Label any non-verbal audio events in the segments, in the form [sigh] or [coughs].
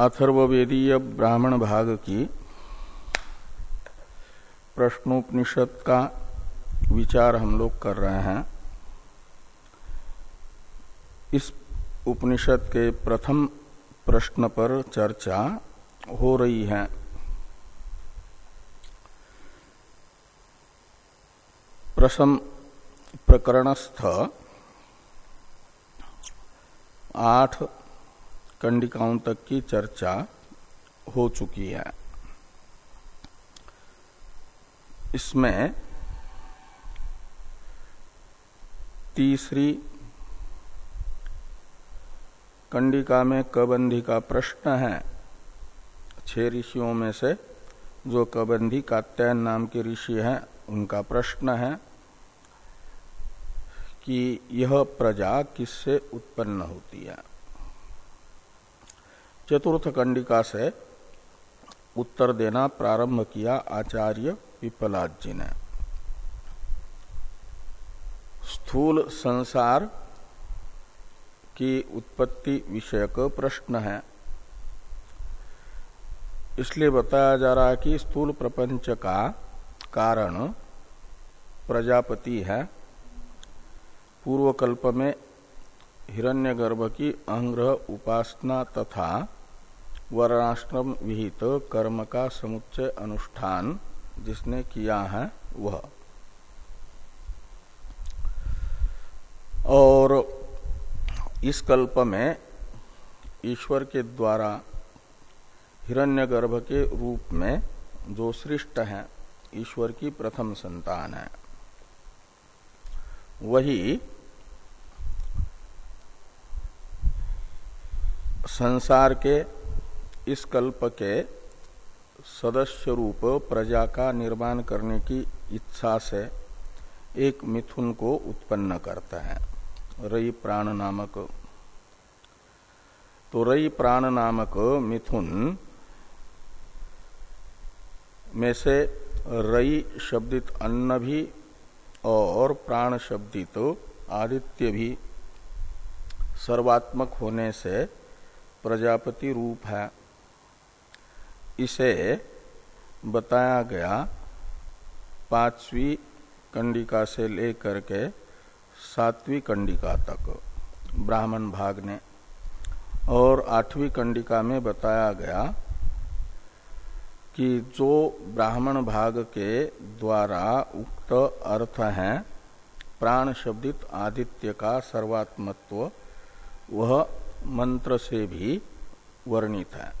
अथर्वेदीय ब्राह्मण भाग की प्रश्नोपनिषद का विचार हम लोग कर रहे हैं। इस उपनिषद के प्रथम प्रश्न पर चर्चा हो रही है। प्रथम प्रकरणस्थ आठ कंडिकाओं तक की चर्चा हो चुकी है। इसमें तीसरी कंडिका में कबंधी का प्रश्न है। छह ऋषियों में से जो कबंधी कात्यायन नाम के ऋषि हैं, उनका प्रश्न है कि यह प्रजा किससे उत्पन्न होती है? चतुर्थ कंडिका से उत्तर देना प्रारंभ किया आचार्य पिपलाद जी ने स्थूल संसार की उत्पत्ति विषयक प्रश्न है। इसलिए बताया जा रहा है कि स्थूल प्रपंच का कारण प्रजापति है। पूर्व कल्प में हिरण्यगर्भ की अहंग्रह उपासना तथा वर्णाश्रम विहित कर्म का समुच्चय अनुष्ठान जिसने किया है वह। और इस कल्प में ईश्वर के द्वारा हिरण्यगर्भ के रूप में जो सृष्ट है, ईश्वर की प्रथम संतान है। वही संसार के इस कल्प के सदस्य रूप प्रजा का निर्माण करने की इच्छा से एक मिथुन को उत्पन्न करता है। रई प्राण नामक। तो रई प्राण नामक मिथुन में से रई शब्दित अन्न भी और प्राण शब्दित आदित्य भी सर्वात्मक होने से प्रजापति रूप है। इसे बताया गया पांचवी कंडिका से लेकर के सातवीं कंडिका तक, ब्राह्मण भाग ने। और आठवीं कंडिका में बताया गया कि जो ब्राह्मण भाग के द्वारा उक्त अर्थ है, प्राण शब्दित आदित्य का सर्वात्मत्व, वह मंत्र से भी वर्णित है।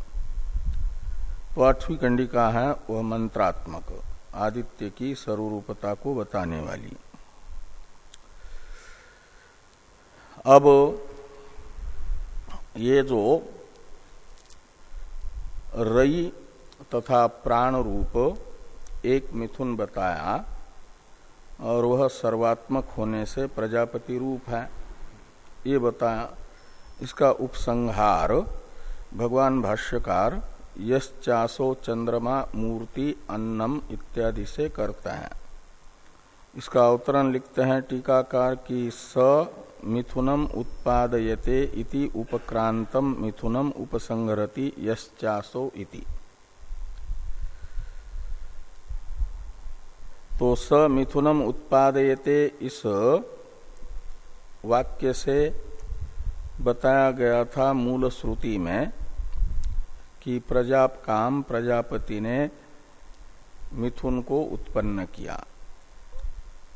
तो आठवीं कंडिका है, वह मंत्रात्मक, आदित्य की सर्वरूपता को बताने वाली। अब ये जो रई तथा प्राण रूप एक मिथुन बताया, और वह सर्वात्मक होने से प्रजापति रूप है। ये बताया, इसका उपसंहार, भगवान भाष्यकार यश्चासो चंद्रमा मूर्ति अन्नम इत्यादि से करता है। इसका अवतरण लिखते हैं, टीकाकार की स मिथुनम उत्पादयते इति उपक्रांतम मिथुनम उपसंगरति यश्चासो इति। तो स मिथुनम उत्पादयते इस वाक्य से बताया गया था मूल श्रुति में कि प्रजा काम प्रजापति ने मिथुन को उत्पन्न किया।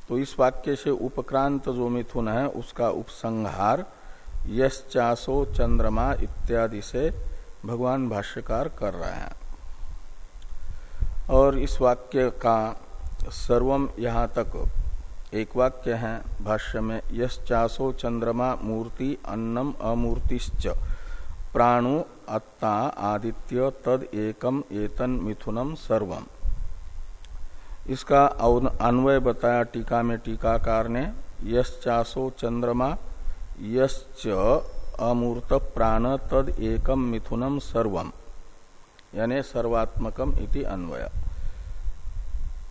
तो इस वाक्य से उपक्रांत जो मिथुन है, उसका उपसंहार यश्चासो चंद्रमा इत्यादि से भगवान भाष्यकार कर रहे हैं। और इस वाक्य का सर्वम यहाँ तक एक वाक्य है भाष्य में यश यश्चासो चंद्रमा मूर्ति अन्नम अमूर्तिश्च, प्राणु अत्ता आदित्य तद एकम एतन मिथुनम सर्वम। इसका अन्वय बताया टीका में टीकाकार ने, यश्चासो चंद्रमा, यश्च अमूर्त प्राण तद एकम मिथुनम सर्वम। यानी सर्वात्मकम इति अन्वय।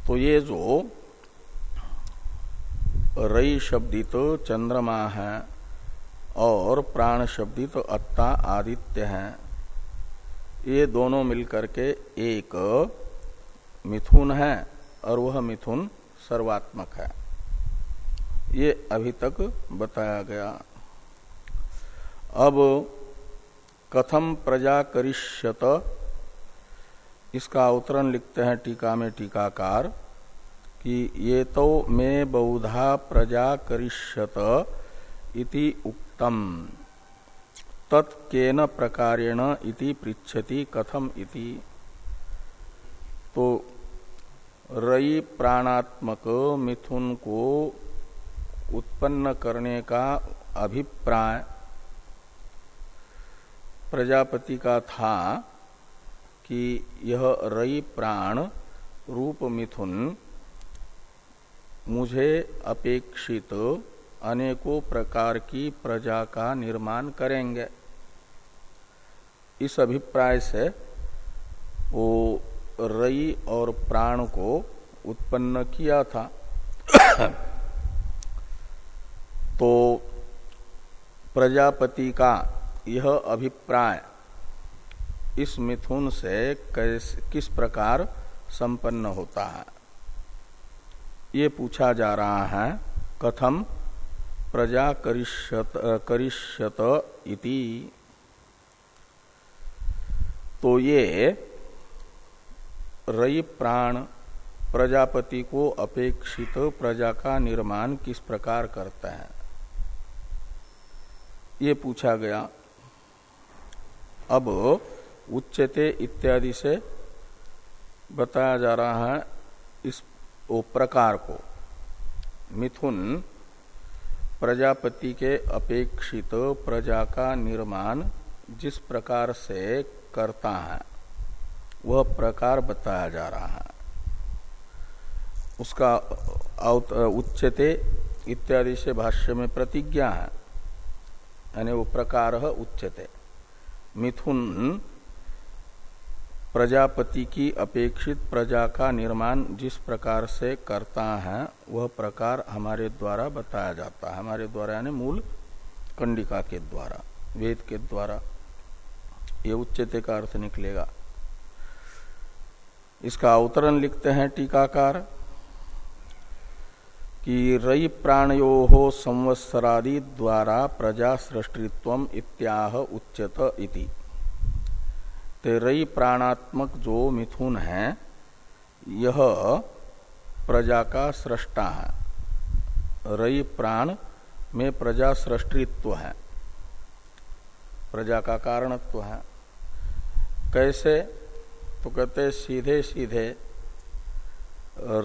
तो ये जो रई शब्दित चंद्रमा है और प्राण शब्दित अत्ता आदित्य हैं ये दोनों मिलकर के एक मिथुन है और वह मिथुन सर्वात्मक है। ये अभी तक बताया गया। अब कथम प्रजा करिष्यत। इसका अवतरण लिखते हैं टीका में टीकाकार कि ये तो मे बहुधा प्रजा करिष्यत इति उक्तम। तत्केन प्रकारेण इति पृछति कथम इति। तो रई प्राणात्मक मिथुन को उत्पन्न करने का अभिप्राय प्रजापति का था कि यह रई प्राण रूप मिथुन मुझे अपेक्षित अनेकों प्रकार की प्रजा का निर्माण करेंगे। इस अभिप्राय से वो रई और प्राण को उत्पन्न किया था। [coughs] तो प्रजापति का यह अभिप्राय इस मिथुन से किस प्रकार संपन्न होता है? ये पूछा जा रहा है, कथम प्रजा करिष्यत करिष्यत इति। तो ये रई प्राण प्रजापति को अपेक्षित प्रजा का निर्माण किस प्रकार करता है? ये पूछा गया। अब उच्चते इत्यादि से बताया जा रहा है इस वो प्रकार को। मिथुन प्रजापति के अपेक्षित प्रजा का निर्माण जिस प्रकार से करता है, वह प्रकार बताया जा रहा है। उसका उच्चते इत्यादि से भाष्य में प्रतिज्ञा है। यानी वो प्रकार उच्चते। मिथुन प्रजापति की अपेक्षित प्रजा का निर्माण जिस प्रकार से करता है, वह प्रकार हमारे द्वारा बताया जाता है। हमारे द्वारा यानी मूल कंडिका के द्वारा, वेद के द्वारा। ये उच्चते का अर्थ निकलेगा। इसका अवतरण लिखते हैं टीकाकार कि रई प्राणयो हो संवत्सरादि द्वारा प्रजा सृष्टित्व इत्याह उच्चत इति। तो रई प्राणात्मक जो मिथुन है, यह प्रजा का सृष्टा है। रई प्राण में प्रजा सृष्टित्व है। प्रजा का कारणत्व है। कैसे तो कहते सीधे सीधे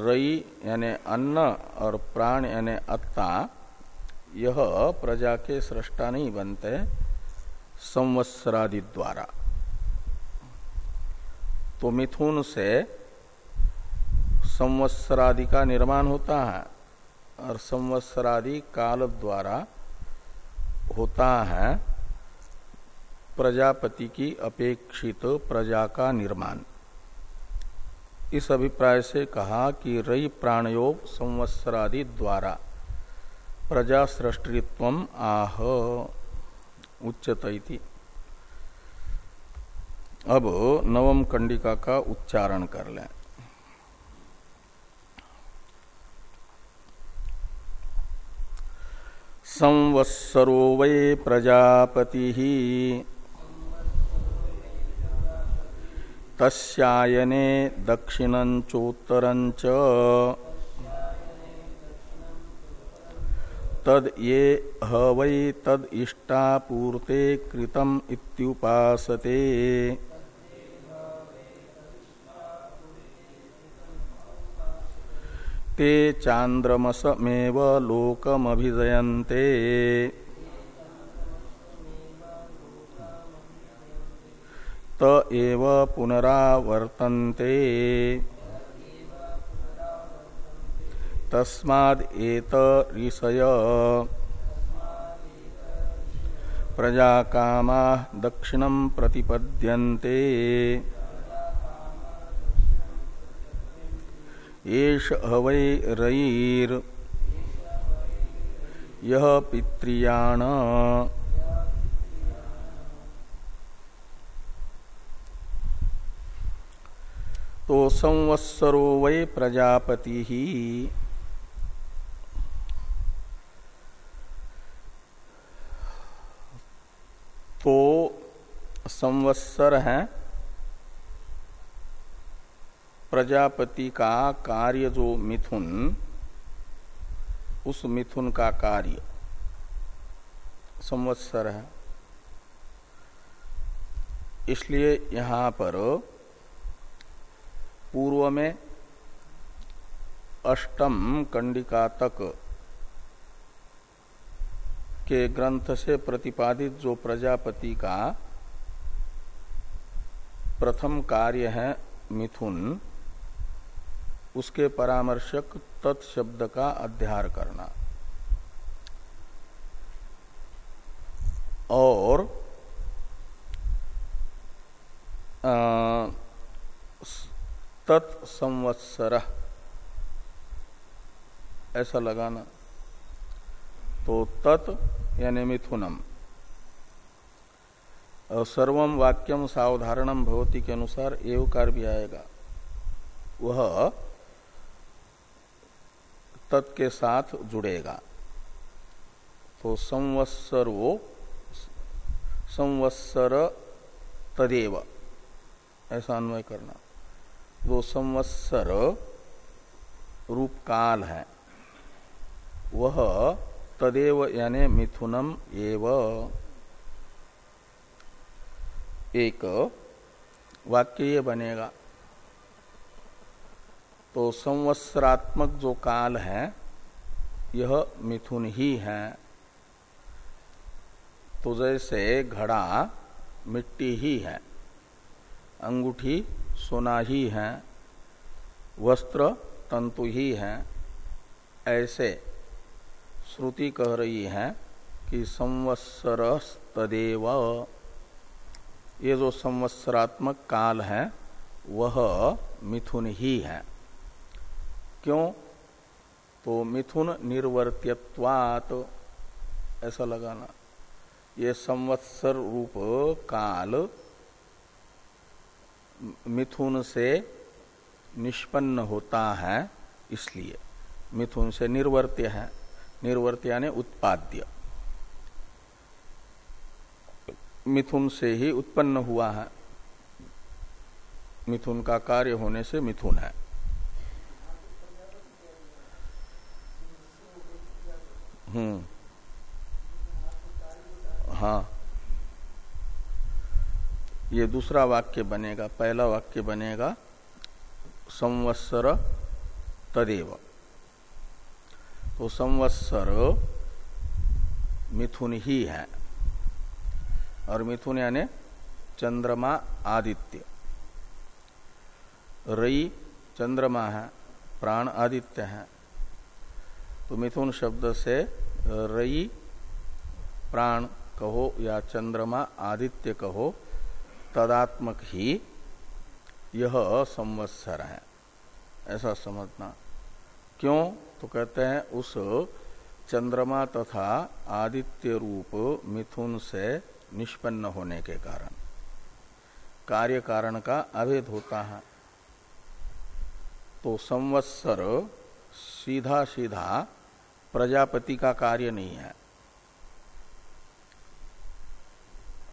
रई यानी अन्न और प्राण यानी अत्ता यह प्रजा के सृष्टा नहीं बनते, संवत्सरादि द्वारा। तो मिथुन से संवत्सरादि का निर्माण होता है और संवत्सरादि काल द्वारा होता है प्रजापति की अपेक्षित प्रजा का निर्माण। इस अभिप्राय से कहा कि रई प्राणयोग संवत्सरादि द्वारा प्रजा सृष्टित्व आह उच्चत अब नवम कंडिका का उच्चारण कर लें। संवत्सरो वै प्रजापति तस्यायने दक्षिणंचोत्तरंच तद ये हवै तद इष्टापूर्ते कृतम इत्युपासते। ते चांद्रमसमेव लोकमभिजयन्ते। त एव पुनरावर्तन्ते। तस्माद् एत ऋषय। प्रजाकामा दक्षिणं प्रतिपद्यन्ते। येष हवै रईर यह पित्रियाण। तो संवत्सरो वै प्रजापति। ही तो संवत्सर है प्रजापति का कार्य जो मिथुन, उस मिथुन का कार्य। संवत्सर है। इसलिए यहाँ पर पूर्व में अष्टम कंडिका तक के ग्रंथ से प्रतिपादित जो प्रजापति का प्रथम कार्य है मिथुन, उसके परामर्शक तत्शब्द का अध्यार करना। और तत्संवत्सर। ऐसा लगाना। तो तत् यानी मिथुनम। सर्वम वाक्यम सावधारणम भवती के अनुसार एवकार भी आएगा। वह तत् के साथ जुड़ेगा। तो संवत्सरो, संवत्सर तदेव। ऐसा अन्वय करना। वो संवत्सर रूप काल है। वह तदेव यानी मिथुनम एव। एक वाक्य ये बनेगा। तो संवत्सरात्मक जो काल है, यह मिथुन ही है। तो जैसे घड़ा मिट्टी ही है, अंगूठी सोना ही है, वस्त्र तंतु ही है, ऐसे श्रुति कह रही है कि संवत्सर तदेव ये जो संवत्सरात्मक काल है, वह मिथुन ही है। क्यों? तो मिथुन निर्वर्त्यत्वात। ऐसा लगाना। ये संवत्सर रूप काल मिथुन से निष्पन्न होता है, इसलिए मिथुन से निर्वर्त्य है। निर्वर्त्य यानी उत्पाद्य। मिथुन से ही उत्पन्न हुआ है। मिथुन का कार्य होने से मिथुन है। हम्म। हाँ। ये दूसरा वाक्य बनेगा, पहला वाक्य बनेगा, संवत्सर तदेव। तो संवत्सर मिथुन ही है, और मिथुन यानी चंद्रमा आदित्य। रई चंद्रमा है, प्राण आदित्य है। तो मिथुन शब्द से रई प्राण कहो या चंद्रमा आदित्य कहो तदात्मक ही यह संवत्सर है। ऐसा समझना। क्यों? तो कहते हैं, उस चंद्रमा तथा आदित्य रूप मिथुन से निष्पन्न होने के कारण। कार्य कारण का अभेद होता है। तो संवत्सर सीधा सीधा प्रजापति का कार्य नहीं है।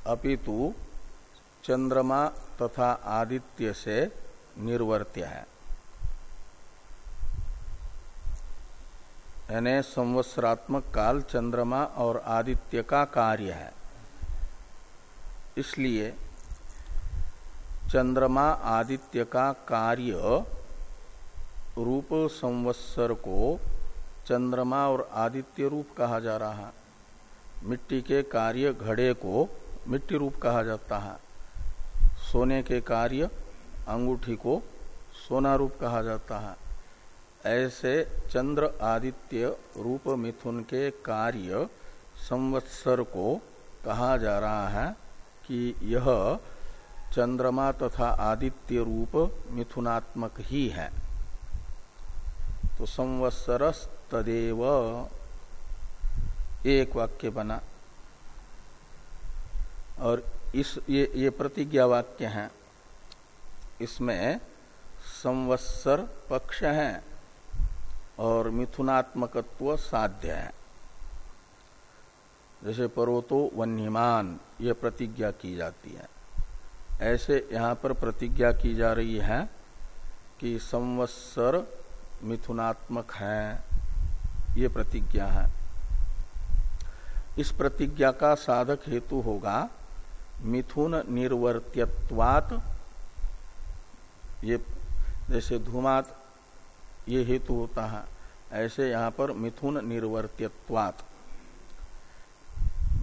अपितु चंद्रमा तथा आदित्य से निर्वर्त्य है। यानी संवत्सरात्मक काल चंद्रमा और आदित्य का कार्य है। इसलिए चंद्रमा आदित्य का कार्य रूप संवत्सर को चंद्रमा और आदित्य रूप कहा जा रहा है। मिट्टी के कार्य घड़े को मिट्टी रूप कहा जाता है। सोने के कार्य अंगूठी को सोना रूप कहा जाता है। ऐसे चंद्र आदित्य रूप मिथुन के कार्य संवत्सर को कहा जा रहा है कि यह चंद्रमा तथा आदित्य रूप मिथुनात्मक ही है। तो संवत्सर तदेव एक वाक्य बना। और इस, ये ये प्रतिज्ञा वाक्य है। इसमें संवत्सर पक्ष है और मिथुनात्मकत्व साध्य है। जैसे पर्वतो वन्यमान, ये प्रतिज्ञा की जाती है। ऐसे यहाँ पर प्रतिज्ञा की जा रही है कि संवत्सर मिथुनात्मक है, ये प्रतिज्ञा है। इस प्रतिज्ञा का साधक हेतु होगा मिथुन निर्वर्त्यत्वात ये जैसे धूमात ये हेतु होता है, ऐसे यहाँ पर मिथुन निर्वर्त्यत्वात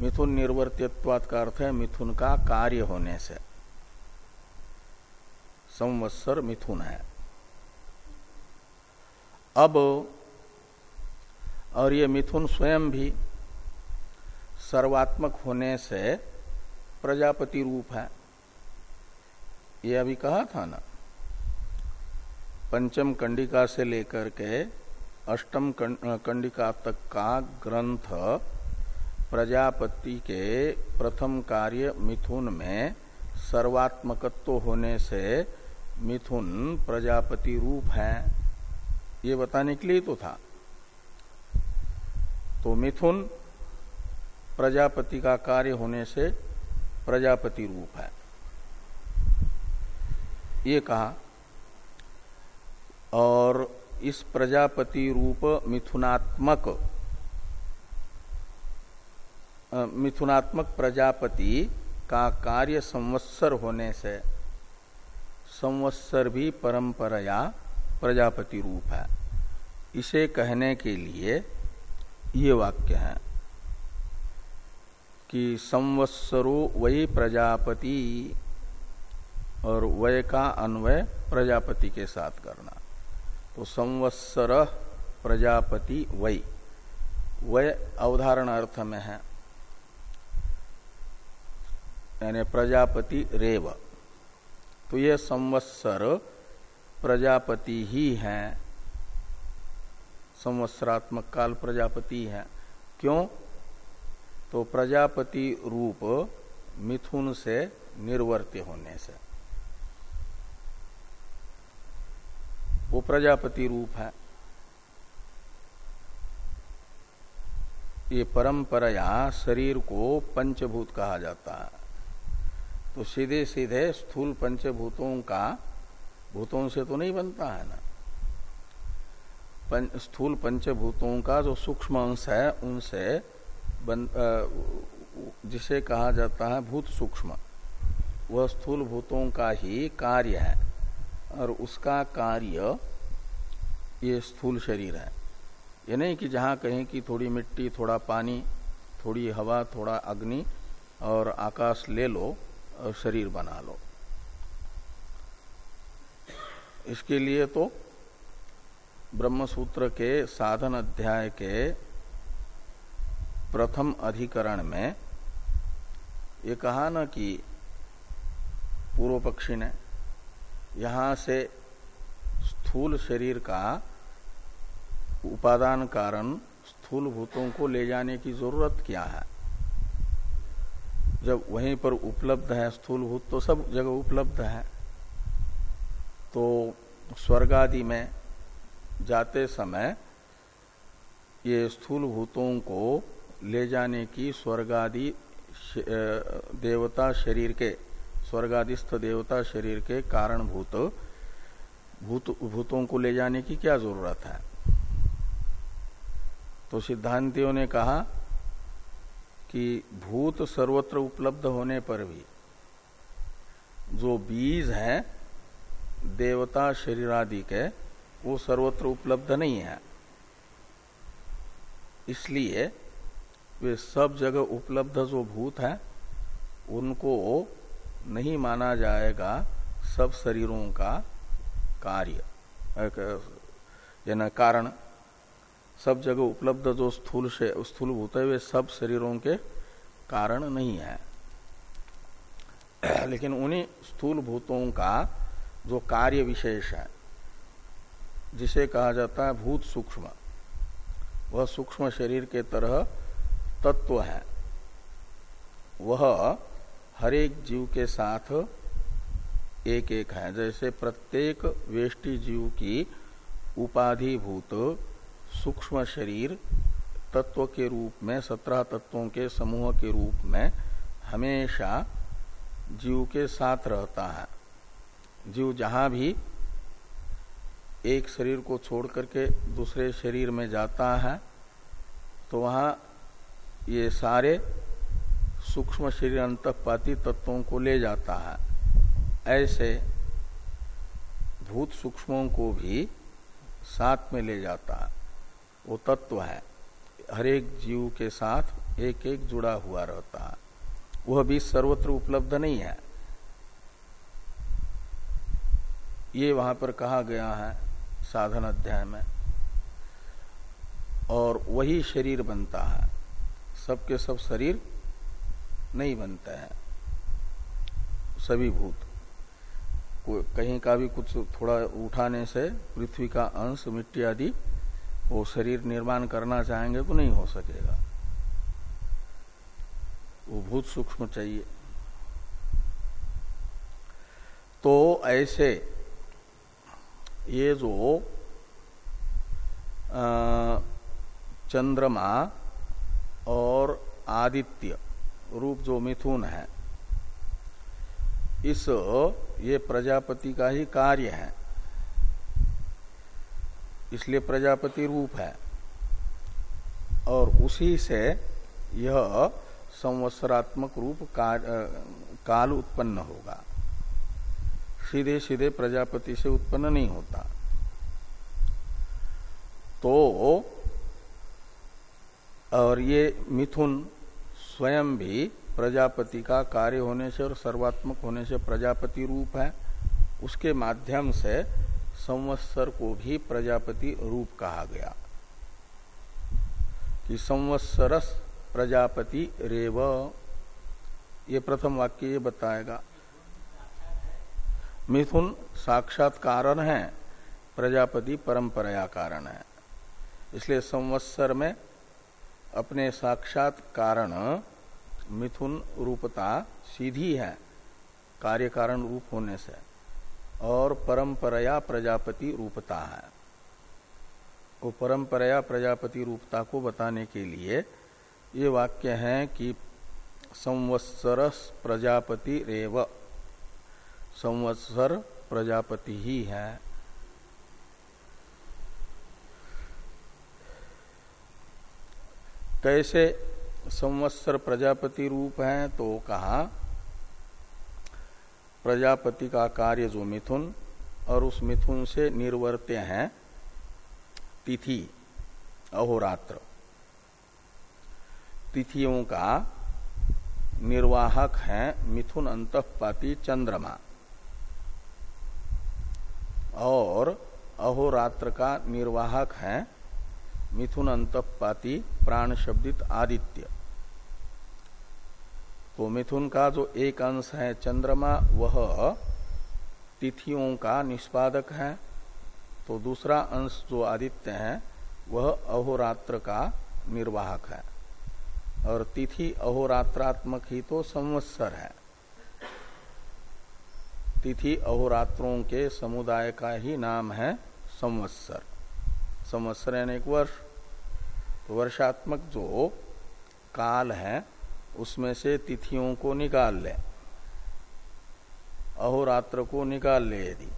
मिथुन निर्वर्त्यत्वात का अर्थ है मिथुन का कार्य होने से। संवत्सर मिथुन है। अब, और ये मिथुन स्वयं भी सर्वात्मक होने से प्रजापति रूप है। ये अभी कहा था ना? पंचम कंडिका से लेकर के अष्टम कंडिका तक का ग्रंथ प्रजापति के प्रथम कार्य मिथुन में सर्वात्मकत्व होने से मिथुन प्रजापति रूप है। ये बताने के लिए तो था। तो मिथुन प्रजापति का कार्य होने से प्रजापति रूप है। ये कहा, और इस प्रजापति रूप मिथुनात्मक मिथुनात्मक प्रजापति का कार्य संवत्सर होने से संवत्सर भी परंपराया प्रजापति रूप है। इसे कहने के लिए ये वाक्य है। कि संवत्सरो वही प्रजापति और वय का अन्वय प्रजापति के साथ करना। तो संवत्सर प्रजापति वय वय अवधारण अर्थ में है। यानी प्रजापति रेव। तो ये संवत्सर प्रजापति ही है। संवत्सरात्मक काल प्रजापति है। क्यों? तो प्रजापति रूप मिथुन से निर्वर्त्य होने से। वो प्रजापति रूप है। ये परंपराया शरीर को पंचभूत कहा जाता है। तो सीधे सीधे स्थूल पंचभूतों का, भूतों से तो नहीं बनता है ना। स्थूल पंचभूतों का जो सूक्ष्म अंश है, उनसे जिसे कहा जाता है भूत सूक्ष्म। वह स्थूल भूतों का ही कार्य है और उसका कार्य ये स्थूल शरीर है। ये नहीं कि जहाँ कहें कि थोड़ी मिट्टी, थोड़ा पानी, थोड़ी हवा, थोड़ा अग्नि और आकाश ले लो और शरीर बना लो। इसके लिए तो ब्रह्मसूत्र के साधन अध्याय के प्रथम अधिकरण में ये कहा ना कि पूर्व पक्षी ने यहाँ से स्थूल शरीर का उपादान कारण स्थूल भूतों को ले जाने की ज़रूरत क्या है? जब वहीं पर उपलब्ध है स्थूल भूत तो सब जगह उपलब्ध है। तो स्वर्ग आदि में जाते समय ये स्थूल भूतों को ले जाने की स्वर्गादि देवता शरीर के, स्वर्गादिस्थ देवता शरीर के कारणभूत, भूत, भूतों को ले जाने की क्या ज़रूरत है? तो सिद्धांतियों ने कहा कि भूत सर्वत्र उपलब्ध होने पर भी जो बीज है देवता शरीर आदि के, वो सर्वत्र उपलब्ध नहीं है। इसलिए वे सब जगह उपलब्ध जो भूत है, उनको नहीं माना जाएगा सब शरीरों का कार्य। यानी कारण, सब जगह उपलब्ध जो स्थूल से, स्थूल भूत है, वे सब शरीरों के कारण नहीं है। [clears throat] लेकिन उन्हीं स्थूल भूतों का जो कार्य विशेष है, जिसे कहा जाता है भूत सूक्ष्म, वह सूक्ष्म शरीर के तरह तत्व है। वह हर एक जीव के साथ एक एक है। जैसे प्रत्येक वेष्टि जीव की उपाधिभूत सूक्ष्म शरीर तत्व के रूप में, सत्रह तत्वों के समूह के रूप में हमेशा जीव के साथ रहता है। जीव जहाँ भी एक शरीर को छोड़ करके दूसरे शरीर में जाता है तो वहाँ ये सारे सूक्ष्म शरीर अंतपाती तत्वों को ले जाता है। ऐसे भूत सूक्ष्मों को भी साथ में ले जाता है। वो तत्व है। हर एक जीव के साथ एक एक जुड़ा हुआ रहता है। वह भी सर्वत्र उपलब्ध नहीं है। ये वहाँ पर कहा गया है साधन अध्याय में। और वही शरीर बनता है। सबके सब शरीर नहीं बनते हैं। सभी भूत। कहीं का भी कुछ थोड़ा उठाने से, पृथ्वी का अंश, मिट्टी आदि, वो शरीर निर्माण करना चाहेंगे तो नहीं हो सकेगा। वो भूत सूक्ष्म चाहिए। तो ऐसे ये जो चंद्रमा और आदित्य रूप जो मिथुन है इस ये प्रजापति का ही कार्य है। इसलिए प्रजापति रूप है। और उसी से यह संवत्सरात्मक रूप का, काल उत्पन्न होगा। सीधे सीधे प्रजापति से उत्पन्न नहीं होता। तो और ये मिथुन स्वयं भी प्रजापति का कार्य होने से और सर्वात्मक होने से प्रजापति रूप है। उसके माध्यम से संवत्सर को भी प्रजापति रूप कहा गया। कि संवत्सरस प्रजापति रेव। ये प्रथम वाक्य ये बताएगा। मिथुन साक्षात कारण है, प्रजापति परंपराया कारण है। इसलिए संवत्सर में अपने साक्षात कारण मिथुन रूपता सीधी है, कार्य कारण रूप होने से, और परंपराया प्रजापति रूपता है। वो परंपराया प्रजापति रूपता को बताने के लिए ये वाक्य है कि संवत्सर प्रजापति रेव, संवत्सर प्रजापति ही है। कैसे संवत्सर प्रजापति रूप है तो कहा, प्रजापति का कार्य जो मिथुन और उस मिथुन से निर्वर्त्य है, तिथि अहोरात्र। तिथियों का निर्वाहक है मिथुन अंतपाती चंद्रमा। और अहोरात्र का निर्वाहक है मिथुन अंतपाती प्राण शब्दित आदित्य। तो मिथुन का जो एक अंश है, चंद्रमा, वह तिथियों का निष्पादक है। तो दूसरा अंश जो आदित्य है, वह अहोरात्र का निर्वाहक है। और तिथि अहोरात्रात्मक ही तो संवत्सर है। तिथि अहोरात्रों के समुदाय का ही नाम है संवत्सर। संवत्सर यानी एक वर्ष। तो वर्षात्मक जो काल है, उसमें से तिथियों को निकाल ले। अहोरात्र को निकाल ले यदि।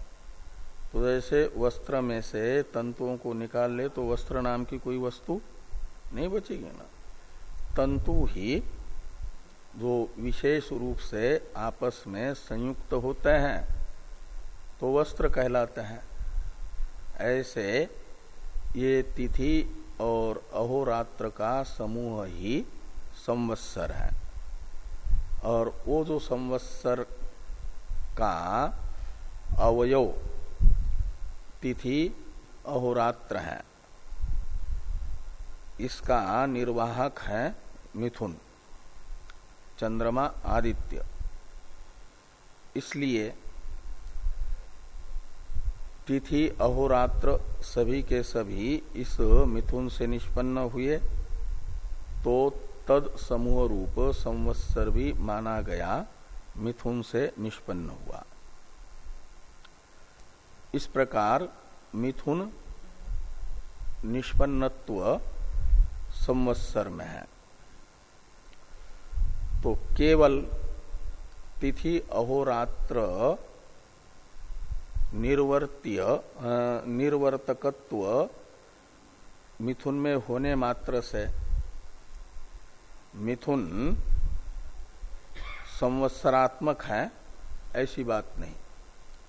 तो जैसे वस्त्र में से तंतुओं को निकाल ले तो वस्त्र नाम की कोई वस्तु नहीं बचेगी ना। तंतु ही जो विशेष रूप से आपस में संयुक्त होते हैं तो वस्त्र कहलाते हैं। ऐसे ये तिथि और अहोरात्र का समूह ही संवत्सर है। और वो जो संवत्सर का अवयव तिथि अहोरात्र है, इसका निर्वाहक है मिथुन, चंद्रमा आदित्य। इसलिए तिथि अहोरात्र सभी के सभी इस मिथुन से निष्पन्न हुए तो तद समूह रूप संवत्सर भी माना गया मिथुन से निष्पन्न हुआ। इस प्रकार मिथुन निष्पन्नत्व संवत्सर में है। तो केवल तिथि अहोरात्र निर्वर्तीय निर्वर्तकत्व मिथुन में होने मात्र से मिथुन संवत्सरात्मक है, ऐसी बात नहीं।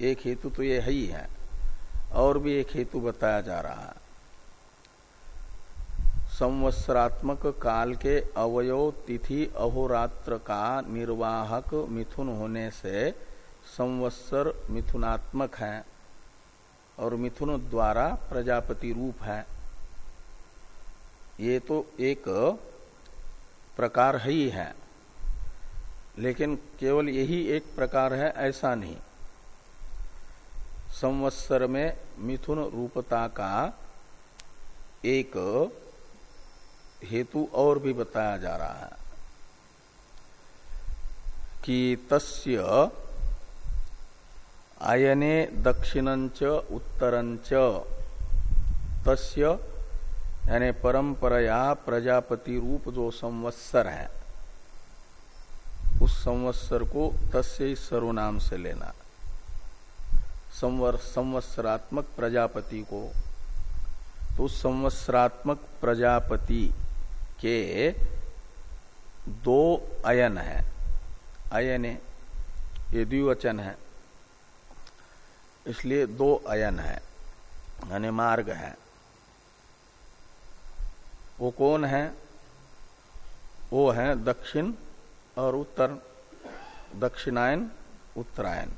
एक हेतु तो ये है ही है। और भी एक हेतु बताया जा रहा है। संवत्सरात्मक काल के अवयव तिथि अहोरात्र का निर्वाहक मिथुन होने से संवत्सर मिथुनात्मक है और मिथुन द्वारा प्रजापति रूप है। ये तो एक प्रकार ही है, लेकिन केवल यही एक प्रकार है, ऐसा नहीं। संवत्सर में मिथुन रूपता का एक हेतु और भी बताया जा रहा है कि तस्य आयने दक्षिणंच उत्तरंच तस्य, यानी परंपराया प्रजापति रूप जो संवत्सर है। उस संवत्सर को तस्य सर्वनाम से लेना। संवर, संवत्सरात्मक प्रजापति को। तो संवत्सरात्मक प्रजापति के दो अयन है। अयने, ये द्विवचन है। इसलिए दो अयन है, यानी मार्ग है। वो कौन है? वो है दक्षिण और उत्तर, दक्षिणायन उत्तरायण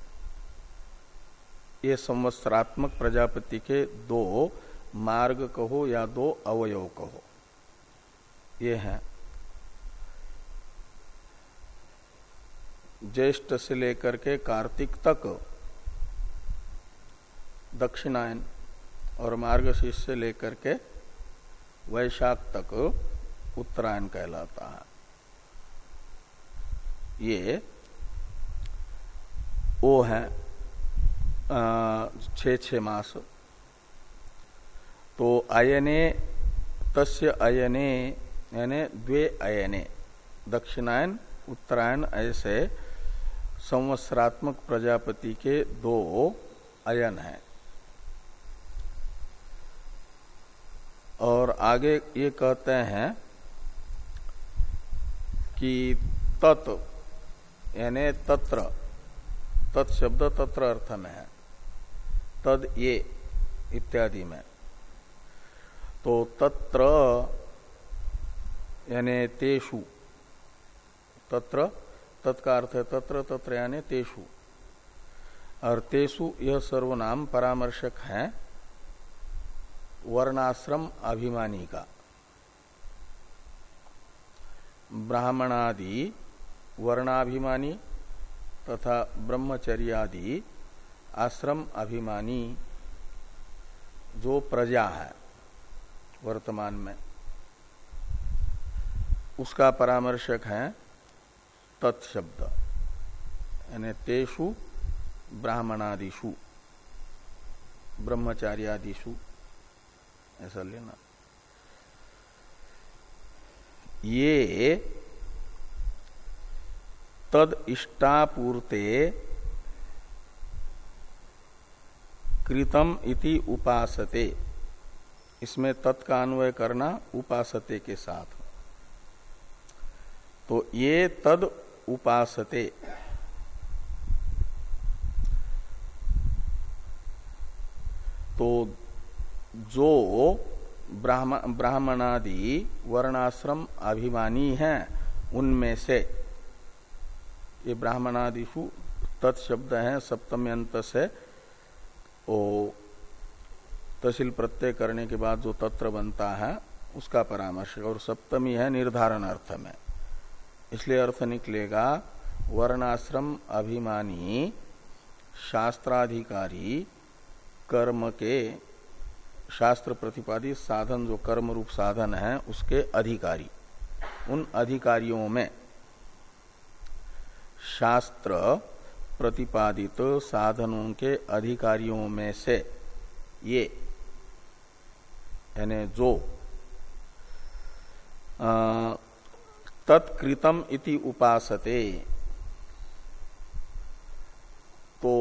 ये संवत्सरात्मक प्रजापति के दो मार्ग कहो या दो अवयव कहो। ये है। ज्येष्ठ से लेकर के कार्तिक तक दक्षिणायन और मार्गशीर्ष से लेकर के वैशाख तक उत्तरायण कहलाता है। ये वो है छ छ मास। तो अयने, तस्य अयने, यानी द्वे अयने, दक्षिणायन उत्तरायण ऐसे संवत्सरात्मक प्रजापति के दो अयन हैं। और आगे ये कहते हैं कि तत्, यानी तत्र तत्शब्द तत्र अर्थ में है। तद ये, इत्यादि में। तो तत्र, यानी तेषु। तत्र तत्का अर्थ है तत्र तत्र यानी तेषु। और तेषु यह सर्वनाम परामर्शक है। वर्णाश्रम अभिमानी का ब्राह्मणादि वर्णाभिमानी तथा ब्रह्मचर्यादि आश्रम अभिमानी जो प्रजा है वर्तमान में, उसका परामर्शक है तत्शब्द, यानी तेषु ब्राह्मणादिशु ब्रह्मचार्यादिशु ऐसा लेना। ये तद इष्टापूर्ते कृतम इति उपासते। इसमें तत्का अन्वय करना उपासते के साथ। तो ये तद उपासते। तो जो ब्राह्मणादि वर्णाश्रम अभिमानी हैं, उनमें से ये ब्राह्मणादिशु तत्शब्द है सप्तमी अंत से, ओ तहसील प्रत्यय करने के बाद जो तत्र बनता है, उसका परामर्श और सप्तमी है निर्धारण अर्थ में। इसलिए अर्थ निकलेगा, वर्णाश्रम अभिमानी शास्त्राधिकारी कर्म के शास्त्र प्रतिपादित साधन जो कर्म रूप साधन है, उसके अधिकारी। उन अधिकारियों में शास्त्र प्रतिपादित साधनों के अधिकारियों में से ये, यानी जो तत्कृतम इति उपासते तो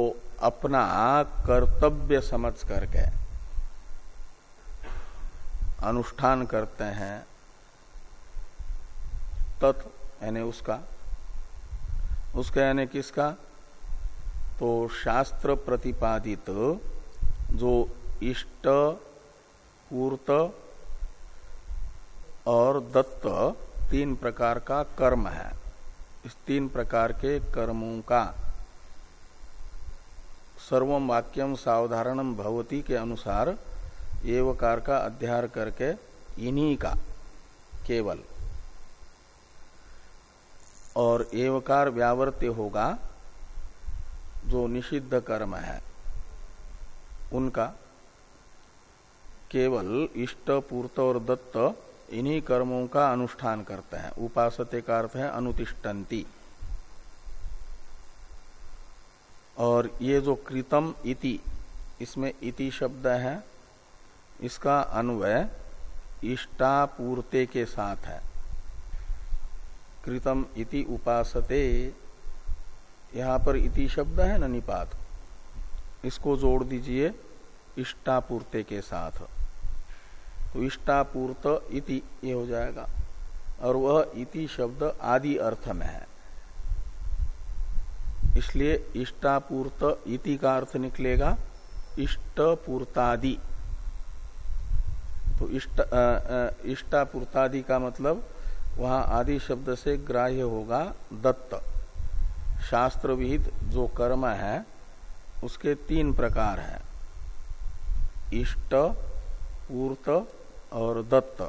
अपना कर्तव्य समझ करके अनुष्ठान करते हैं, तत्, यानी उसका उसका यानी किसका? तो शास्त्र प्रतिपादित, जो इष्ट, पूर्त और दत्त, तीन प्रकार का कर्म है। इस तीन प्रकार के कर्मों का सर्वम वाक्यम सावधारणम भवती के अनुसार एवकार का अध्यार करके इन्हीं का, केवल। और एवकार व्यावर्त्य होगा, जो निषिद्ध कर्म है। उनका केवल इष्ट, पूर्त और दत्त इन्हीं कर्मों का अनुष्ठान करते हैं। उपासते का अर्थ है अनुतिष्ठन्ति। और ये जो कृतम इति, इसमें इति शब्द है इसका अन्वय इष्टापूर्ते के साथ है। कृतम इति उपासते। यहाँ पर इति शब्द है ना निपात। इसको जोड़ दीजिए इष्टापूर्ते के साथ। तो इष्टापूर्त इति ये हो जाएगा। और वह इति शब्द आदि अर्थ में है। इसलिए इष्टापूर्त इति का अर्थ निकलेगा। इष्टपूर्तादि। तो इष्ट इष्टापूर्तादि का मतलब वहाँ आदि शब्द से ग्राह्य होगा दत्त। शास्त्र विहित जो कर्म है, उसके तीन प्रकार हैं। इष्ट, पूर्त और दत्त।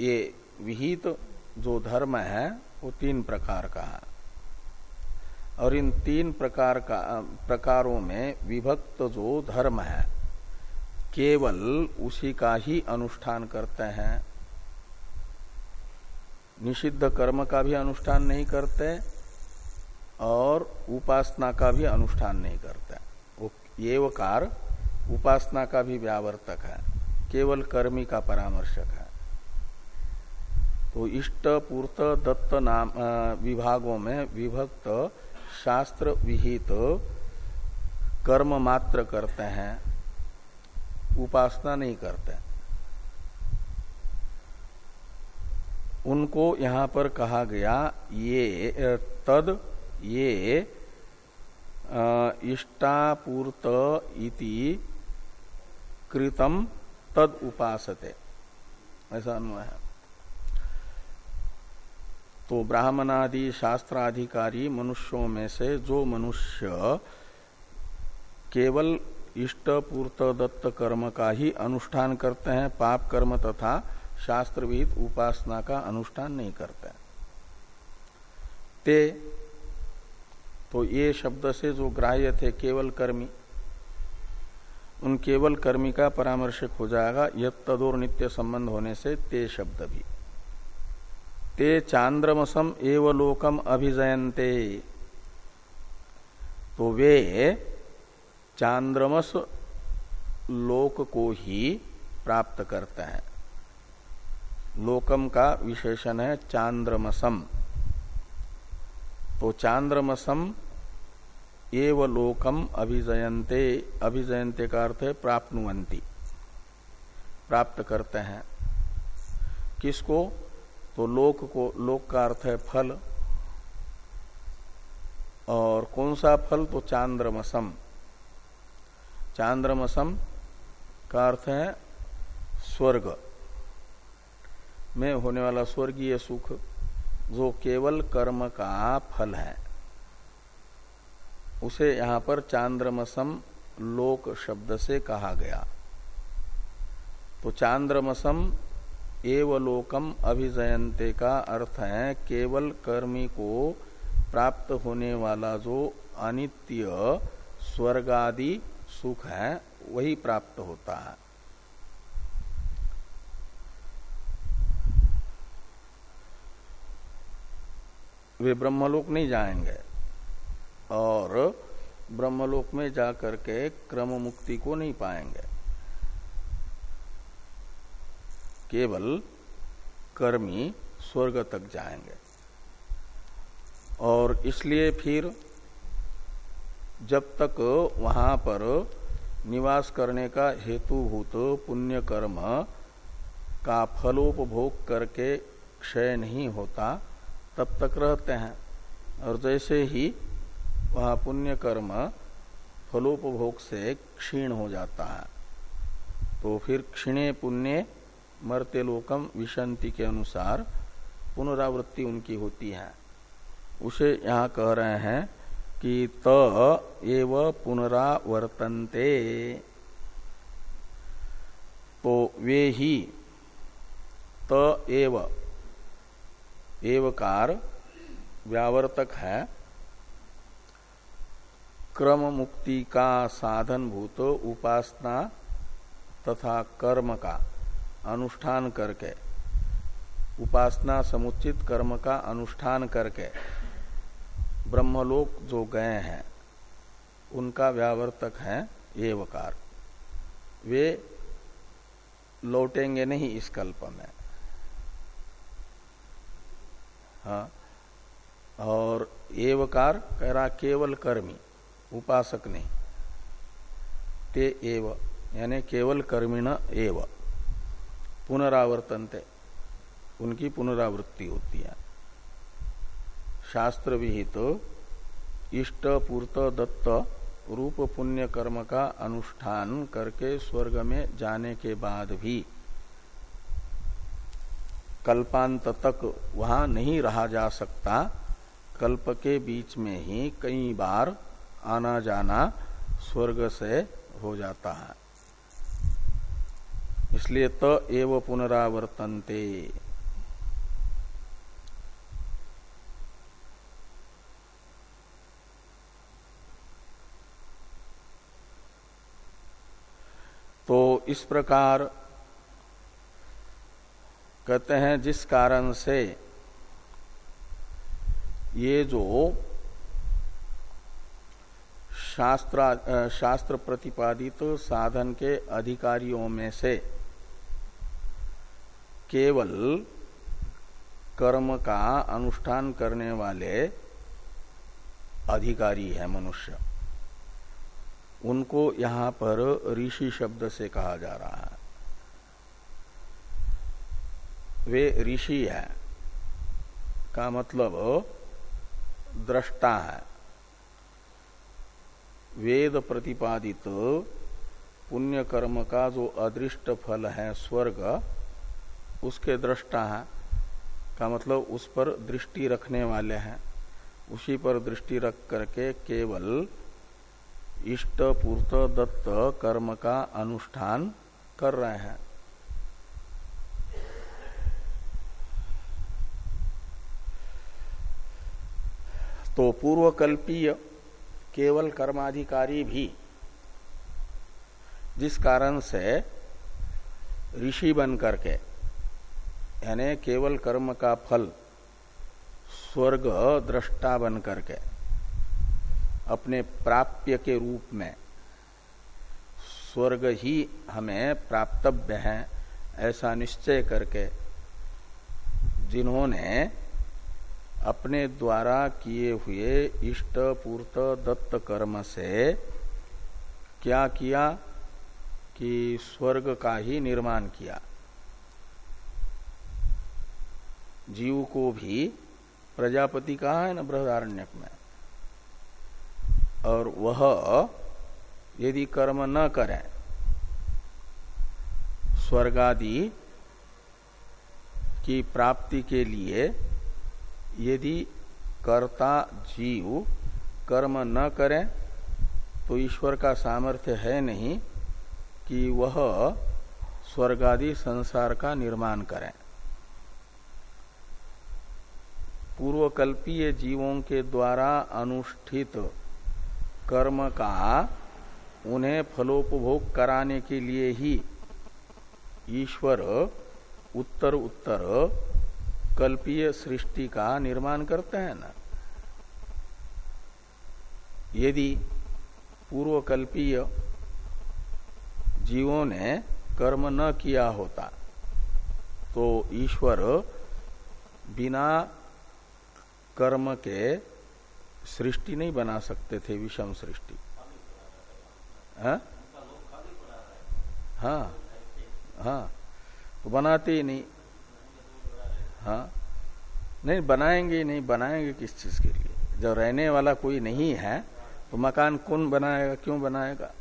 ये विहित जो धर्म है, वो तीन प्रकार का है। और इन तीन प्रकार का प्रकारों में विभक्त जो धर्म है केवल उसी का ही अनुष्ठान करते हैं। निषिद्ध कर्म का भी अनुष्ठान नहीं करते और उपासना का भी अनुष्ठान नहीं करते। वो एवकार उपासना का भी व्यावर्तक है, केवल कर्मी का परामर्शक है। तो इष्ट, पूर्त, दत्त नाम विभागों में विभक्त, शास्त्र विहित, कर्म मात्र करते हैं। उपासना नहीं करते। उनको यहाँ पर कहा गया, ये तद, ये इष्टापूर्त इति कृतम तद उपासते। ऐसा अनुय है। तो ब्राह्मणादि शास्त्राधिकारी मनुष्यों में से जो मनुष्य केवल इष्ट पूर्त दत्त कर्म का ही अनुष्ठान करते हैं पाप कर्म तथा शास्त्र विहित उपासना का अनुष्ठान नहीं करते ते तो ये शब्द से जो ग्राह्य थे केवल कर्मी उन केवल कर्मी का परामर्शक हो जाएगा यद तदोर नित्य संबंध होने से ते शब्द भी। ते चांद्रमसम एव लोकम अभिजयंते तो वे चांद्रमस लोक को ही प्राप्त करते हैं। लोकम का विशेषण है चांद्रमसम। तो चांद्रमसम एव लोकम अभिजयंते अभिजयंते का अर्थ है प्राप्नुवंती प्राप्त करते हैं। किसको? तो लोक को, लोक का अर्थ है फल। और कौन सा फल? तो चांद्रमसम। चांद्रमसम का अर्थ है स्वर्ग। में होने वाला स्वर्गीय सुख जो केवल कर्म का फल है, उसे यहाँ पर चांद्रमसम लोक शब्द से कहा गया। तो चांद्रमसम एवलोकम अभिजयंते का अर्थ है केवल कर्मी को प्राप्त होने वाला जो अनित्य, स्वर्गादि सुख है, वही प्राप्त होता है। वे ब्रह्मलोक नहीं जाएँगे और ब्रह्मलोक में जाकर के क्रम मुक्ति को नहीं पाएँगे। केवल कर्मी स्वर्ग तक जाएँगे। और इसलिए फिर जब तक वहाँ पर निवास करने का हेतुभूत पुण्य कर्म का फलोपभोग करके क्षय नहीं होता, तब तक रहते हैं। और जैसे ही वह पुण्य कर्म फलोपभोग से क्षीण हो जाता है तो फिर क्षीणे पुण्य मरते लोकम विशंति के अनुसार पुनरावृत्ति उनकी होती है। उसे यहाँ कह रहे हैं कि त एव पुनरावर्तन्ते। तो वे ही त एव। एवकार व्यावर्तक है। क्रम मुक्ति का साधन भूत उपासना तथा कर्म का अनुष्ठान करके। उपासना समुचित कर्म का अनुष्ठान करके। ब्रह्मलोक जो गए हैं, उनका व्यावर्तक है एवकार। वे लौटेंगे नहीं इस कल्प में। हाँ और एवकार कह रहा, केवल कर्मी, उपासक नहीं। ते एव, यानी केवल कर्मिण एव। पुनरावर्तन पुनरावर्तनते, उनकी पुनरावृत्ति होती है। शास्त्र विहित तो इष्ट पूर्त दत्त रूप पुण्य कर्म का अनुष्ठान करके स्वर्ग में जाने के बाद भी कल्पांत तक वहाँ नहीं रहा जा सकता। कल्प के बीच में ही कई बार आना जाना स्वर्ग से हो जाता है। इसलिए त एव पुनरावर्तनते। तो इस प्रकार कहते हैं जिस कारण से ये जो शास्त्र शास्त्र प्रतिपादित साधन के अधिकारियों में से केवल कर्म का अनुष्ठान करने वाले अधिकारी है मनुष्य। उनको यहाँ पर ऋषि शब्द से कहा जा रहा है। वे ऋषि है, का मतलब दृष्टा है। वेद प्रतिपादित पुण्य कर्म का जो अदृष्ट फल है स्वर्ग, उसके दृष्टा है, का मतलब उस पर दृष्टि रखने वाले हैं। उसी पर दृष्टि रख करके केवल इष्ट पूर्त दत्त कर्म का अनुष्ठान कर रहे हैं। तो पूर्वकल्पीय केवल कर्माधिकारी भी जिस कारण से ऋषि बन करके, यानी केवल कर्म का फल, स्वर्ग दृष्टा बन करके अपने प्राप्य के रूप में। स्वर्ग ही हमें प्राप्तव्य है, ऐसा निश्चय करके जिन्होंने अपने द्वारा किए हुए इष्ट पूर्त दत्त कर्म से क्या किया कि स्वर्ग का ही निर्माण किया। जीव को भी प्रजापति कहा है ना बृहदारण्यक में? और वह यदि कर्म न करें, स्वर्गादि की प्राप्ति के लिए यदि कर्ता जीव कर्म न करें तो ईश्वर का सामर्थ्य है नहीं कि वह स्वर्गादि संसार का निर्माण करें। पूर्वकल्पीय जीवों के द्वारा अनुष्ठित कर्म का उन्हें फलोपभोग कराने के लिए ही ईश्वर उत्तर उत्तर कल्पीय सृष्टि का निर्माण करते हैं ना। यदि पूर्वकल्पीय जीवों ने कर्म न किया होता तो ईश्वर बिना कर्म के सृष्टि नहीं बना सकते थे, विषम सृष्टि। हाँ? हाँ हाँ। तो बनाते ही नहीं। हाँ? नहीं, बनाएँगे नहीं, बनाएँगे किस चीज़ के लिए? जब रहने वाला कोई नहीं है तो मकान कौन बनाएगा, क्यों बनाएगा?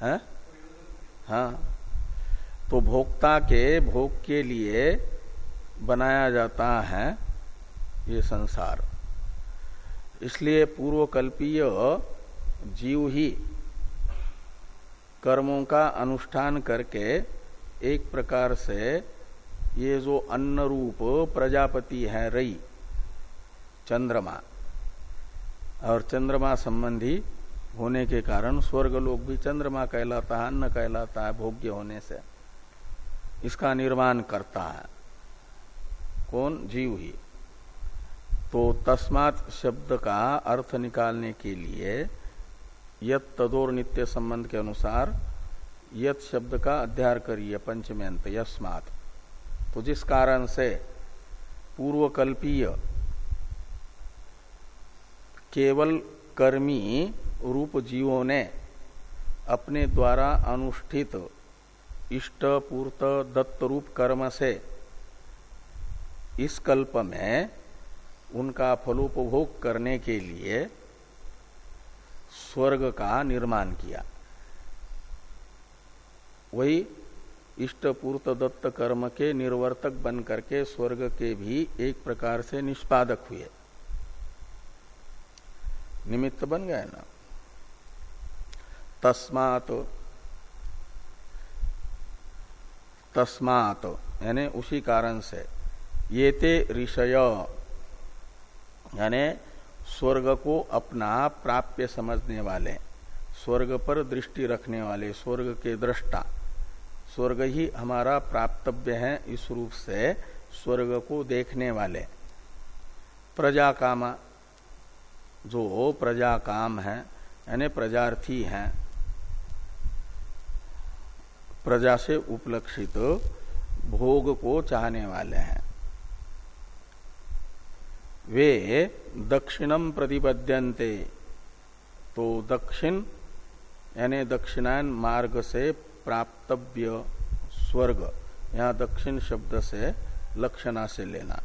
है? हाँ। तो भोक्ता के, भोग के लिए बनाया जाता है ये संसार। इसलिए पूर्वकल्पीय जीव ही कर्मों का अनुष्ठान करके एक प्रकार से ये जो अन्न रूप प्रजापति है रई, चंद्रमा, और चंद्रमा संबंधी होने के कारण स्वर्ग लोग भी चंद्रमा कहलाता है, अन्न कहलाता है, भोग्य होने से। इसका निर्माण करता है। कौन? जीव ही। तो तस्मात शब्द का अर्थ निकालने के लिए यत तदोर नित्य संबंध के अनुसार यत शब्द का अध्यार करिए पंचमे अंत यस्मात। तो जिस कारण से पूर्वकल्पीय केवल कर्मी रूप जीवों ने अपने द्वारा अनुष्ठित इष्ट, पूर्त, दत्त रूप कर्म से इस कल्प में उनका फलोपभोग करने के लिए स्वर्ग का निर्माण किया। वही इष्टपूर्त दत्त कर्म के निर्वर्तक बन करके स्वर्ग के भी एक प्रकार से निष्पादक हुए। निमित्त बन गए ना। तस्मात तस्मात, यानी उसी कारण से। ये ते ऋषय यानी स्वर्ग को अपना प्राप्य समझने वाले, स्वर्ग पर दृष्टि रखने वाले, स्वर्ग के दृष्टा। स्वर्ग ही हमारा प्राप्तव्य है, इस रूप से स्वर्ग को देखने वाले। प्रजा कामा जो प्रजा काम है, यानी प्रजार्थी हैं, प्रजा से उपलक्षित भोग को चाहने वाले हैं। वे दक्षिणम प्रतिपद्यन्ते। तो दक्षिण, यानी दक्षिणायन मार्ग से प्राप्तव्य स्वर्ग, यहाँ दक्षिण शब्द से लक्षणा से लेना।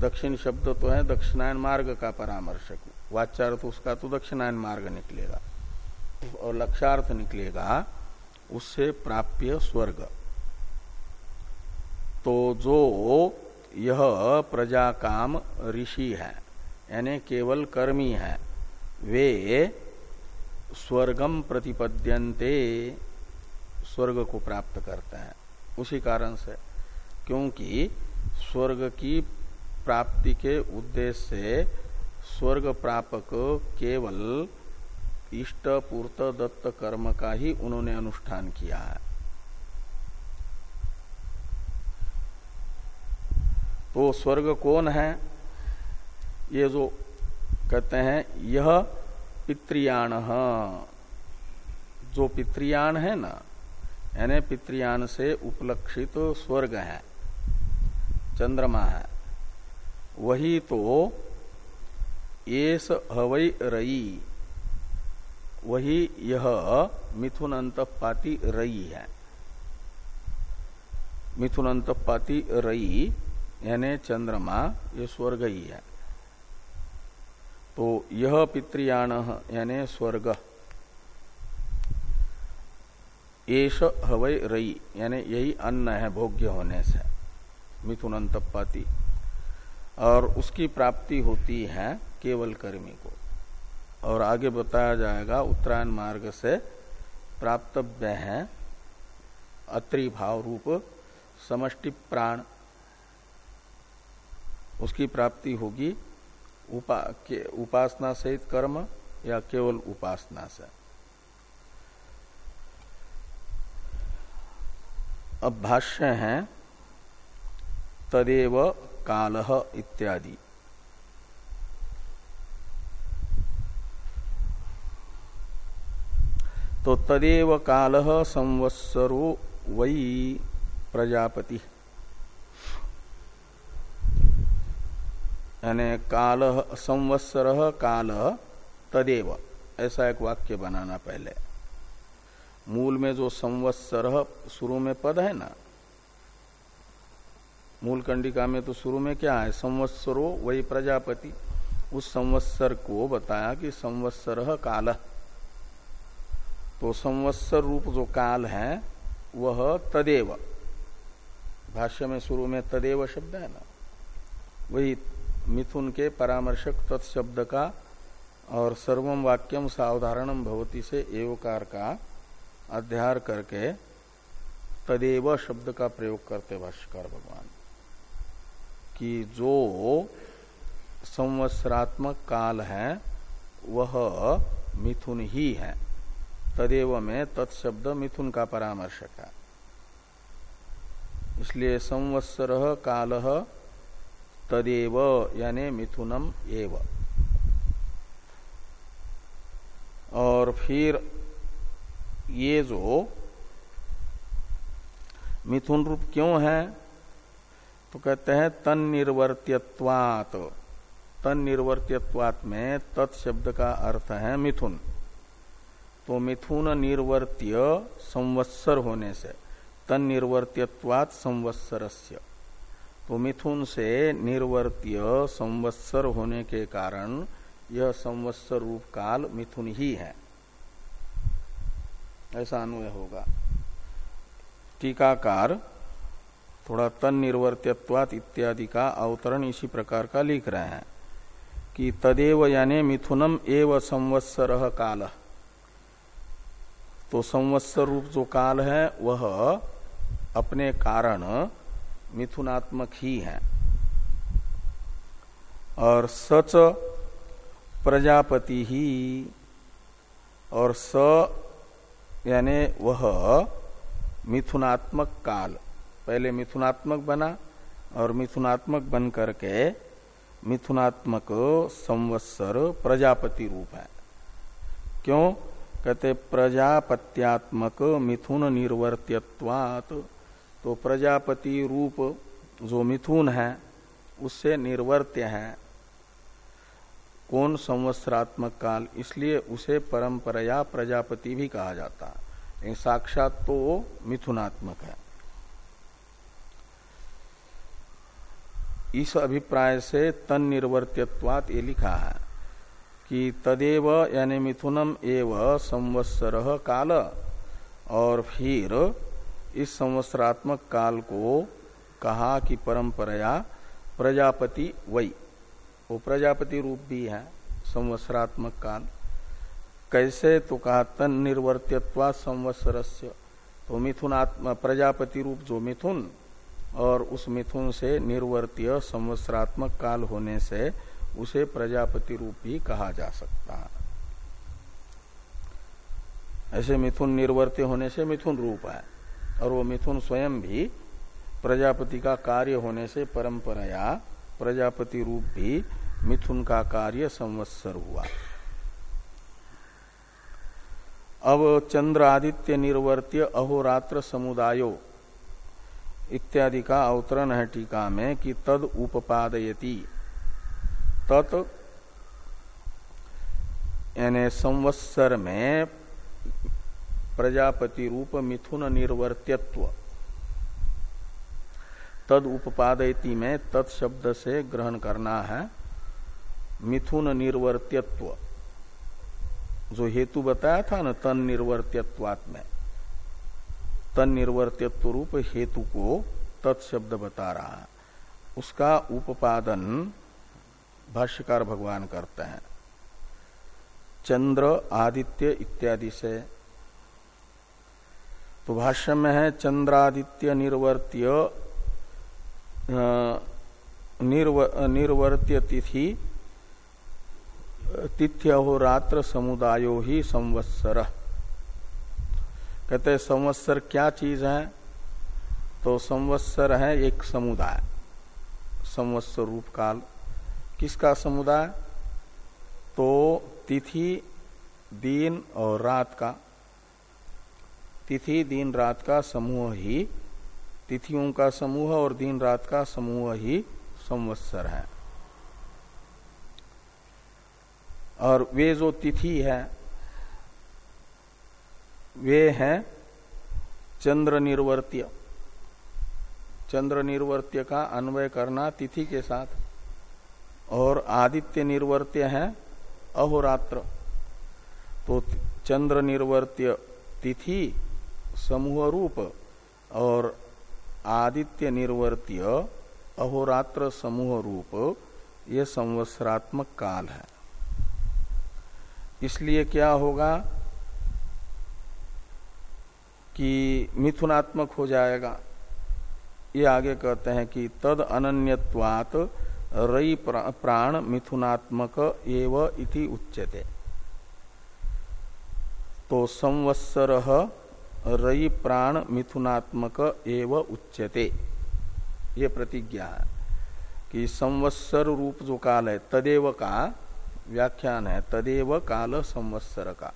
दक्षिण शब्द तो है दक्षिणायन मार्ग का परामर्शक। वाच्यार्थ उसका तो दक्षिणायन मार्ग निकलेगा। और लक्षार्थ निकलेगा उससे प्राप्य स्वर्ग। तो जो यह प्रजा काम ऋषि है, यानी केवल कर्मी है। वे स्वर्गम प्रतिपद्यन्ते, स्वर्ग को प्राप्त करते हैं। उसी कारण से, क्योंकि स्वर्ग की प्राप्ति के उद्देश्य से स्वर्ग प्रापक केवल इष्ट पूर्त दत्त कर्म का ही उन्होंने अनुष्ठान किया है। तो स्वर्ग कौन है? ये जो कहते हैं, यह पित्रियाण जो पित्रियाण है ना, यानी पित्रियाण से उपलक्षित तो स्वर्ग है, चंद्रमा है। वही तो एस हवई रई, वही यह मिथुन अंतपाती रई है। मिथुन अंतपाती रई यानी चंद्रमा, ये स्वर्ग ही है। तो यह पितृयान यानी स्वर्ग। एश हवय रई, यानी यही अन्न है भोग्य होने से मिथुन अंतपाती और उसकी प्राप्ति होती है केवल कर्मी को। और आगे बताया जाएगा, उत्तरायण मार्ग से प्राप्तव्य है अत्रि भाव रूप समष्टि प्राण। उसकी प्राप्ति होगी उपा, उपासना सहित कर्म या केवल उपासना से। अब भाष्य है तदेव कालह इत्यादि। तो तदेव काल संवत्सरो वही प्रजापति। यानी काल संवत्सर काल तदेव। ऐसा एक वाक्य बनाना पहले। मूल में जो संवत्सर शुरू में पद है ना, मूल कंडिका में तो शुरू में क्या है? संवत्सरो वही प्रजापति। उस संवत्सर को बताया कि संवत्सर काल। तो संवत्सर रूप जो काल है, वह तदेव। भाष्य में शुरू में तदेव शब्द है ना, वही मिथुन के परामर्शक तत्शब्द का और सर्वम वाक्यम सावधारणम भवती से एवकार का अध्यार करके तदेव शब्द का प्रयोग करते भाष्यकार भगवान। कि जो संवत्सरात्मक काल है, वह मिथुन ही है। तदेव में तत्शब्द मिथुन का परामर्शक है। इसलिए संवत्सर काल तदेव, यानी मिथुनम एव। और फिर ये जो मिथुन रूप क्यों है? तो कहते हैं तन निर्वर्त्यत्वात तन निर्वर्त्यत्वात में तत्शब्द का अर्थ है मिथुन। तो मिथुन निर्वर्त्य संवत्सर होने से तन निर्वर्त्यत्वात संवत्सरस्य। तो मिथुन से निर्वर्त्य संवत्सर होने के कारण यह संवत्सर रूप काल मिथुन ही है। ऐसा अनुय होगा। टीकाकार थोड़ा तन निर्वर्त्यत्वात इत्यादि का अवतरण इसी प्रकार का लिख रहे हैं कि तदेव यानी मिथुनम एव संवत्सर काल। तो संवत्सर रूप जो काल है, वह अपने कारण मिथुनात्मक ही है। और सच प्रजापति ही, और स यानी वह मिथुनात्मक काल। पहले मिथुनात्मक बना और मिथुनात्मक बन करके मिथुनात्मक संवत्सर प्रजापति रूप है। क्यों? कहते प्रजापत्यात्मक मिथुन निर्वर्त्यत्वात। तो प्रजापति रूप जो मिथुन है, उससे निर्वर्त्य है। कौन संवत्सरात्मक काल? इसलिए उसे परंपराया प्रजापति भी कहा जाता है। साक्षात तो वो मिथुनात्मक है। इस अभिप्राय से तन निर्वर्त्यवात ये लिखा है कि तदेव यानी मिथुनम एव संवत्सर काल और फिर इस संवत्सरात्मक काल को कहा कि परंपराया प्रजापति वही वो प्रजापति रूप भी है, संवत्सरात्मक काल। कैसे? तो कहा, तन निर्वर्त्यत्वा संवत्सरस्य। तो मिथुनात्म प्रजापति रूप जो मिथुन और उस मिथुन से निर्वर्तीय संवत्सरात्मक काल होने से उसे प्रजापति रूप भी कहा जा सकता है। ऐसे मिथुन निर्वर्त्य होने से मिथुन रूप है। और वो मिथुन स्वयं भी प्रजापति का कार्य होने से परंपराया प्रजापति रूप भी मिथुन का कार्य संवत्सर हुआ। अब चंद्र आदित्य निर्वर्त्य अहोरात्र समुदायो इत्यादि का अवतरण है टीका में कि तद उपपादयति तत् संवत्सर में प्रजापति रूप मिथुन निर्वर्त्यत्व। तद उपपादयति में तत्शब्द से ग्रहण करना है। मिथुन निर्वर्त्यत्व। जो हेतु बताया था ना, तन निर्वर्त्यत्वात में। तन निर्वर्तित्व रूप हेतु को तत्शब्द बता रहा है। उसका उपादन भाष्यकार भगवान करते हैं। चंद्र, आदित्य इत्यादि से तो भाष्य में है चंद्रादित्य निर्वर्त्य निर्व, निर्वर्त्य तिथि तिथ्य हो रात्र समुदायो ही संवत्सर। कहते संवत्सर क्या चीज़ है? तो संवत्सर है एक समुदाय संवत्सर रूप काल। किसका समुदाय? तो तिथि दिन और रात का। तिथि दिन रात का समूह ही, तिथियों का समूह और दिन रात का समूह ही संवत्सर है। और वे जो तिथि है, वे हैं चंद्र निर्वर्त्य चंद्र निर्वर्त्य का अन्वय करना तिथि के साथ। और आदित्य निर्वर्त्य है अहोरात्र। तो चंद्र निर्वर्त्य तिथि समूह रूप और आदित्य निर्वर्त्य अहोरात्र समूह रूप ये संवत्सरात्मक काल है। इसलिए क्या होगा कि मिथुनात्मक हो जाएगा। ये आगे कहते हैं कि तद अनन्यवात रई प्राण मिथुनात्मक एव इति उच्यते। तो संवत्सर रई प्राण मिथुनात्मक एव उच्यते। ये प्रतिज्ञा है कि संवत्सर रूप जो काल है, तदेव का व्याख्यान है, तदेव काल संवत्सर का।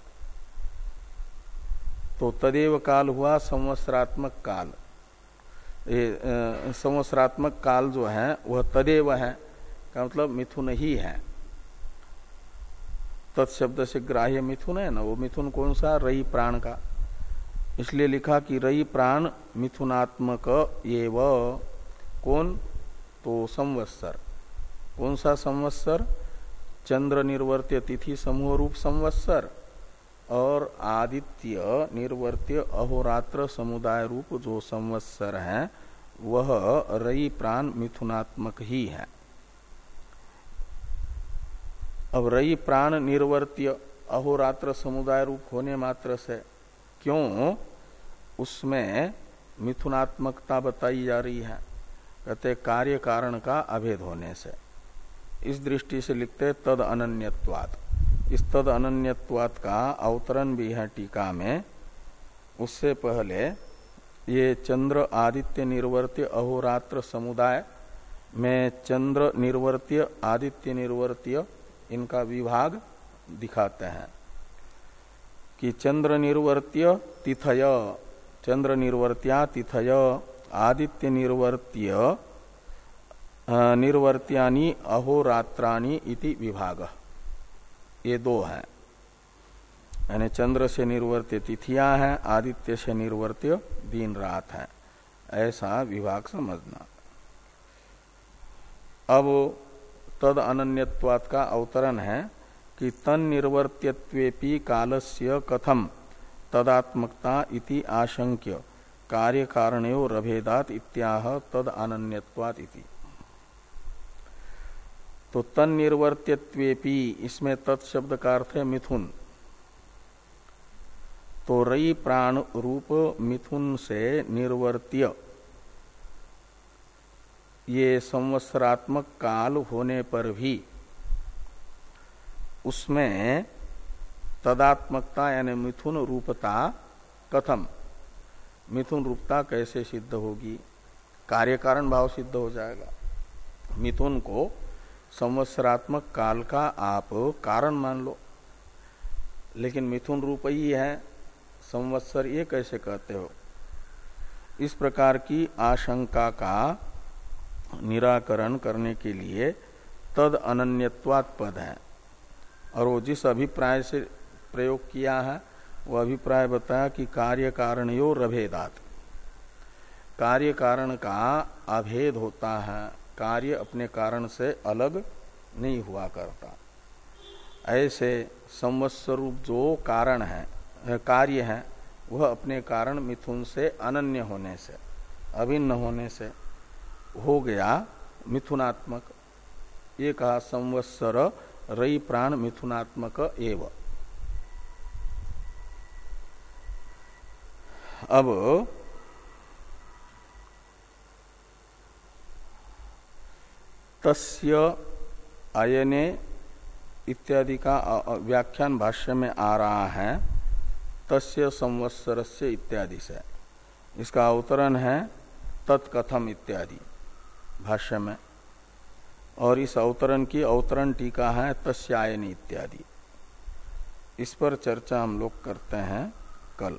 तो तदेव काल हुआ संवत्सरात्मक काल। ये संवत्सरात्मक काल जो है, वह तदेव है, का मतलब मिथुन ही है। तत्शब्द से ग्राह्य मिथुन है ना, वो मिथुन कौन सा? रई प्राण का। इसलिए लिखा कि रई प्राण मिथुनात्मक ये कौन? तो संवत्सर। कौन सा संवत्सर? चंद्र निर्वर्त्य तिथि समूह रूप संवत्सर और आदित्य निर्वर्त्य अहोरात्र समुदाय रूप जो संवत्सर है, वह रई प्राण मिथुनात्मक ही है। अब रई प्राण निर्वर्त्य अहोरात्र समुदाय रूप होने मात्र से क्यों उसमें मिथुनात्मकता बताई जा रही है? कहते, कार्य कारण का अभेद होने से। इस दृष्टि से लिखते, तद अनन्यवाद इस तद अनन्यवाद का अवतरण भी है टीका में। उससे पहले ये चंद्र आदित्य निर्वर्त्य अहोरात्र समुदाय में चंद्र निर्वर्त्य, आदित्य निर्वर्त्य, इनका विभाग दिखाते हैं। कि चंद्र निर्वर्त्य तिथय चंद्र निर्वर्त्या तिथय, आदित्य निर्वर्त्य निर्वर्त्यानि अहोरात्राणी इति विभाग। ये दो हैं। यानी चंद्र से निर्वर्त्य तिथियाँ हैं, आदित्य से निर्वर्त्य दिन रात है। ऐसा विभाग समझना। अब तद अनन्यत्वात का अवतरण है। कि तन निर्वर्त्यत्वेपि कालस्य कथम तदात्मकता इति आशंक्य कार्य कारणयो रभेदात इत्याह तद अनन्यत्वात इति। तो तन निर्वर्त्यत्वेपि इसमें तत्शब्द का अर्थ है मिथुन। तो रई प्राण रूप मिथुन से निर्वर्त्य। ये संवत्सरात्मक काल होने पर भी उसमें तदात्मकता यानी मिथुन रूपता कथम। मिथुन रूपता कैसे सिद्ध होगी? कार्य कारण भाव सिद्ध हो जाएगा। मिथुन को संवत्सरात्मक काल का आप कारण मान लो। लेकिन मिथुन रूप ही है। संवत्सर ये कैसे कहते हो? इस प्रकार की आशंका का निराकरण करने के लिए तद अनन्यवाद पद है। और वो जिस अभिप्राय से प्रयोग किया है, वो अभिप्राय बताया कि कार्य कारण यो रभेदात। कार्य कारण का अभेद होता है, कार्य अपने कारण से अलग नहीं हुआ करता। ऐसे संवत्सर रूप जो कारण है कार्य है, वह अपने कारण मिथुन से अनन्य होने से, अभिन्न होने से हो गया मिथुनात्मक। ये कहा संवत्सर रई प्राण मिथुनात्मक एव। अब तस्य अयने इत्यादि का व्याख्यान भाष्य में आ रहा है, तस्य संवत्सर से इत्यादि से। इसका अवतरण है तत्कथम इत्यादि भाष्य में। और इस अवतरण की अवतरण टीका है तस्यायनी इत्यादि। इस पर चर्चा हम लोग करते हैं कल।